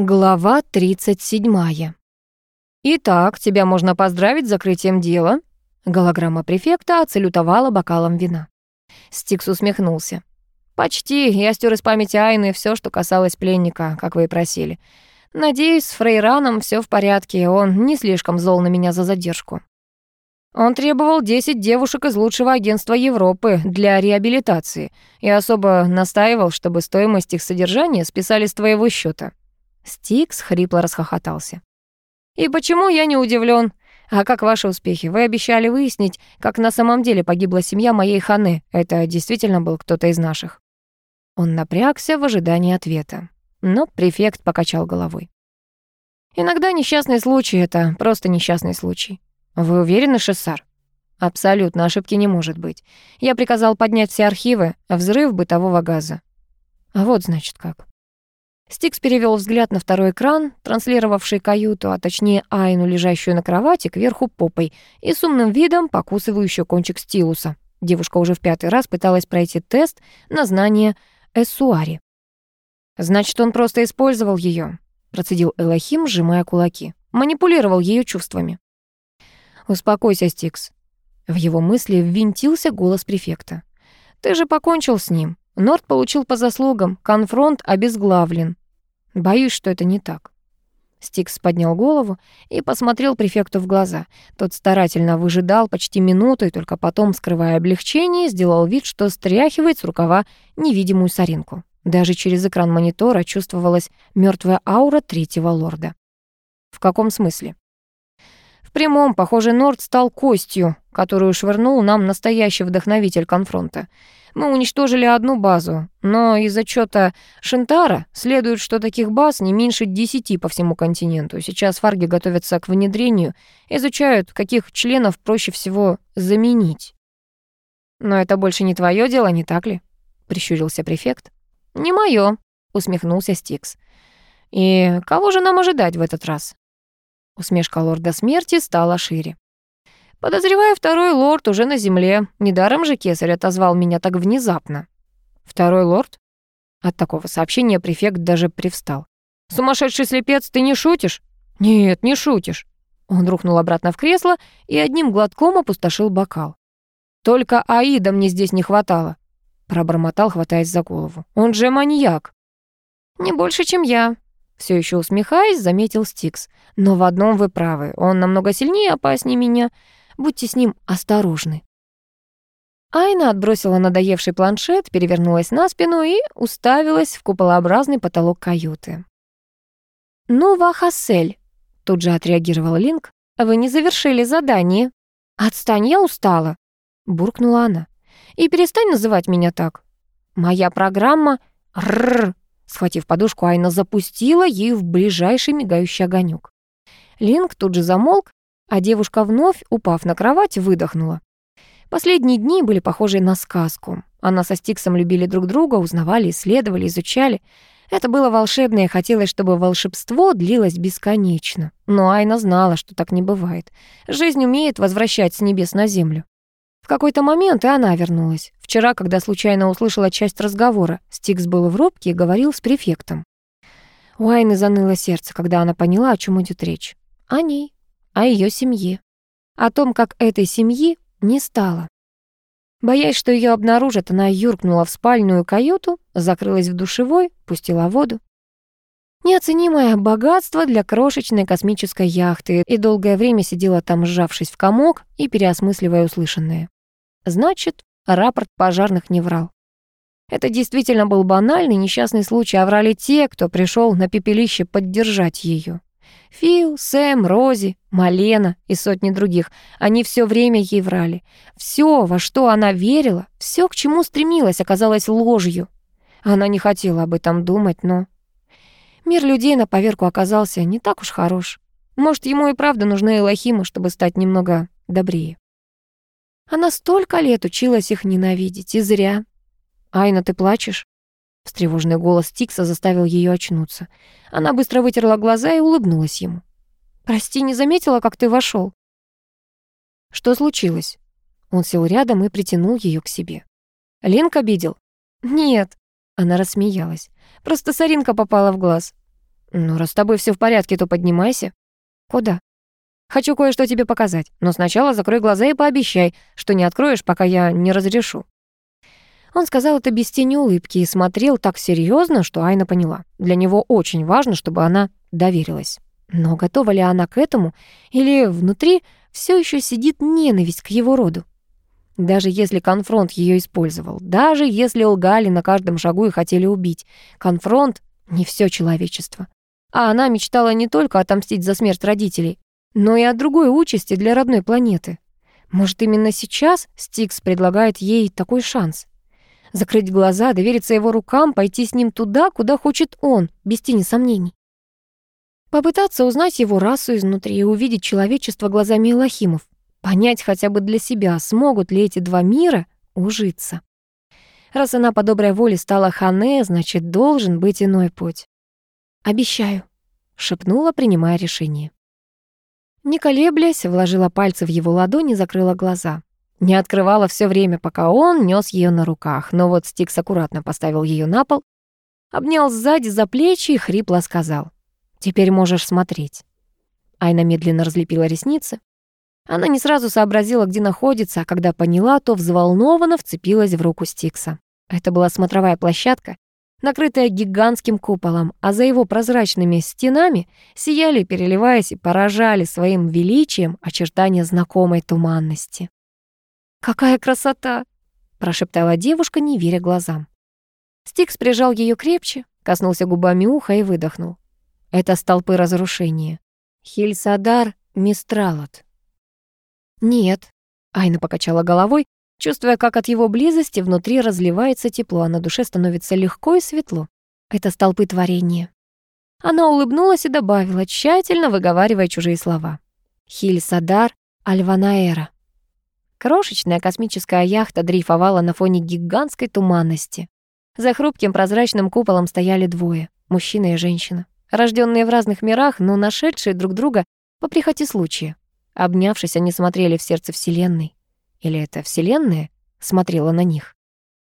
Глава 37. «Итак, тебя можно поздравить с закрытием дела». Голограмма префекта отсалютовала бокалом вина. Стикс усмехнулся. «Почти. Я стер из памяти Айны все, что касалось пленника, как вы и просили. Надеюсь, с Фрейраном все в порядке, он не слишком зол на меня за задержку. Он требовал 10 девушек из лучшего агентства Европы для реабилитации и особо настаивал, чтобы стоимость их содержания списали с твоего счета. Стикс хрипло расхохотался. «И почему я не удивлен? А как ваши успехи? Вы обещали выяснить, как на самом деле погибла семья моей Ханы. Это действительно был кто-то из наших?» Он напрягся в ожидании ответа, но префект покачал головой. «Иногда несчастный случай — это просто несчастный случай. Вы уверены, Шессар?» «Абсолютно, ошибки не может быть. Я приказал поднять все архивы, взрыв бытового газа». «А вот, значит, как». Стикс перевел взгляд на второй экран, транслировавший каюту, а точнее Айну, лежащую на кровати, кверху попой, и с умным видом покусывающую кончик стилуса. Девушка уже в пятый раз пыталась пройти тест на знание эссуари. «Значит, он просто использовал ее, процедил Элохим, сжимая кулаки. «Манипулировал ее чувствами». «Успокойся, Стикс». В его мысли ввинтился голос префекта. «Ты же покончил с ним. Норд получил по заслугам, конфронт обезглавлен. Боюсь, что это не так. Стикс поднял голову и посмотрел префекту в глаза. Тот старательно выжидал почти минуту и только потом, скрывая облегчение, сделал вид, что стряхивает с рукава невидимую соринку. Даже через экран монитора чувствовалась мертвая аура третьего лорда. В каком смысле? В прямом, похоже, Норд стал костью, которую швырнул нам настоящий вдохновитель конфронта. Мы уничтожили одну базу, но из отчета Шентара следует, что таких баз не меньше десяти по всему континенту. Сейчас фарги готовятся к внедрению, изучают, каких членов проще всего заменить. «Но это больше не твое дело, не так ли?» — прищурился префект. «Не мое», — усмехнулся Стикс. «И кого же нам ожидать в этот раз?» Усмешка лорда смерти стала шире. Подозреваю, второй лорд уже на земле. Недаром же кесарь отозвал меня так внезапно. Второй лорд? От такого сообщения префект даже привстал. «Сумасшедший слепец, ты не шутишь?» «Нет, не шутишь». Он рухнул обратно в кресло и одним глотком опустошил бокал. «Только Аида мне здесь не хватало», — пробормотал, хватаясь за голову. «Он же маньяк». «Не больше, чем я», — все еще усмехаясь, заметил Стикс. «Но в одном вы правы, он намного сильнее и опаснее меня. Будьте с ним осторожны». Айна отбросила надоевший планшет, перевернулась на спину и уставилась в куполообразный потолок каюты. «Ну, Вахасель», — тут же отреагировал Линк, — «вы не завершили задание». «Отстань, я устала», — буркнула она. «И перестань называть меня так». «Моя программа...» «Рррр», Схватив подушку, Айна запустила ею в ближайший мигающий огонек. Линк тут же замолк а девушка вновь, упав на кровать, выдохнула. Последние дни были похожи на сказку. Она со Стиксом любили друг друга, узнавали, исследовали, изучали. Это было волшебно, и хотелось, чтобы волшебство длилось бесконечно. Но Айна знала, что так не бывает. Жизнь умеет возвращать с небес на землю. В какой-то момент и она вернулась. Вчера, когда случайно услышала часть разговора, Стикс был в рубке и говорил с префектом. У Айны заныло сердце, когда она поняла, о чем идет речь. О ней о ее семье, о том, как этой семьи не стало. Боясь, что ее обнаружат, она юркнула в спальную каюту, закрылась в душевой, пустила воду. Неоценимое богатство для крошечной космической яхты и долгое время сидела там, сжавшись в комок и переосмысливая услышанное. Значит, рапорт пожарных не врал. Это действительно был банальный несчастный случай, а врали те, кто пришел на пепелище поддержать ее. Фил, Сэм, Рози, Малена и сотни других. Они все время ей врали. Все, во что она верила, все, к чему стремилась, оказалось ложью. Она не хотела об этом думать, но... Мир людей на поверку оказался не так уж хорош. Может, ему и правда нужны Элохимы, чтобы стать немного добрее. Она столько лет училась их ненавидеть, и зря. «Айна, ты плачешь?» Встревоженный голос Тикса заставил ее очнуться. Она быстро вытерла глаза и улыбнулась ему. «Прости, не заметила, как ты вошел. «Что случилось?» Он сел рядом и притянул ее к себе. «Ленка обидел?» «Нет», — она рассмеялась. «Просто соринка попала в глаз». Ну, раз с тобой все в порядке, то поднимайся. Куда? Хочу кое-что тебе показать, но сначала закрой глаза и пообещай, что не откроешь, пока я не разрешу. Он сказал это без тени улыбки и смотрел так серьезно, что Айна поняла. Для него очень важно, чтобы она доверилась. Но готова ли она к этому, или внутри все еще сидит ненависть к его роду? Даже если конфронт ее использовал, даже если лгали на каждом шагу и хотели убить, конфронт — не все человечество. А она мечтала не только отомстить за смерть родителей, но и о другой участи для родной планеты. Может, именно сейчас Стикс предлагает ей такой шанс? Закрыть глаза, довериться его рукам, пойти с ним туда, куда хочет он, без тени сомнений. Попытаться узнать его расу изнутри и увидеть человечество глазами Элохимов. Понять хотя бы для себя, смогут ли эти два мира ужиться. Раз она по доброй воле стала Хане, значит, должен быть иной путь. «Обещаю», — шепнула, принимая решение. Не колеблясь, вложила пальцы в его ладони и закрыла глаза. Не открывала все время, пока он нес ее на руках, но вот Стикс аккуратно поставил ее на пол, обнял сзади за плечи и хрипло сказал. «Теперь можешь смотреть». Айна медленно разлепила ресницы. Она не сразу сообразила, где находится, а когда поняла, то взволнованно вцепилась в руку Стикса. Это была смотровая площадка, накрытая гигантским куполом, а за его прозрачными стенами сияли, переливаясь и поражали своим величием очертания знакомой туманности. «Какая красота!» — прошептала девушка, не веря глазам. Стикс прижал ее крепче, коснулся губами уха и выдохнул. Это столпы разрушения. Хильсадар Мистралот. «Нет», — Айна покачала головой, чувствуя, как от его близости внутри разливается тепло, а на душе становится легко и светло. Это столпы творения. Она улыбнулась и добавила, тщательно выговаривая чужие слова. Хильсадар Альванаэра. Крошечная космическая яхта дрейфовала на фоне гигантской туманности. За хрупким прозрачным куполом стояли двое — мужчина и женщина, рожденные в разных мирах, но нашедшие друг друга по прихоти случая. Обнявшись, они смотрели в сердце Вселенной. Или это Вселенная смотрела на них?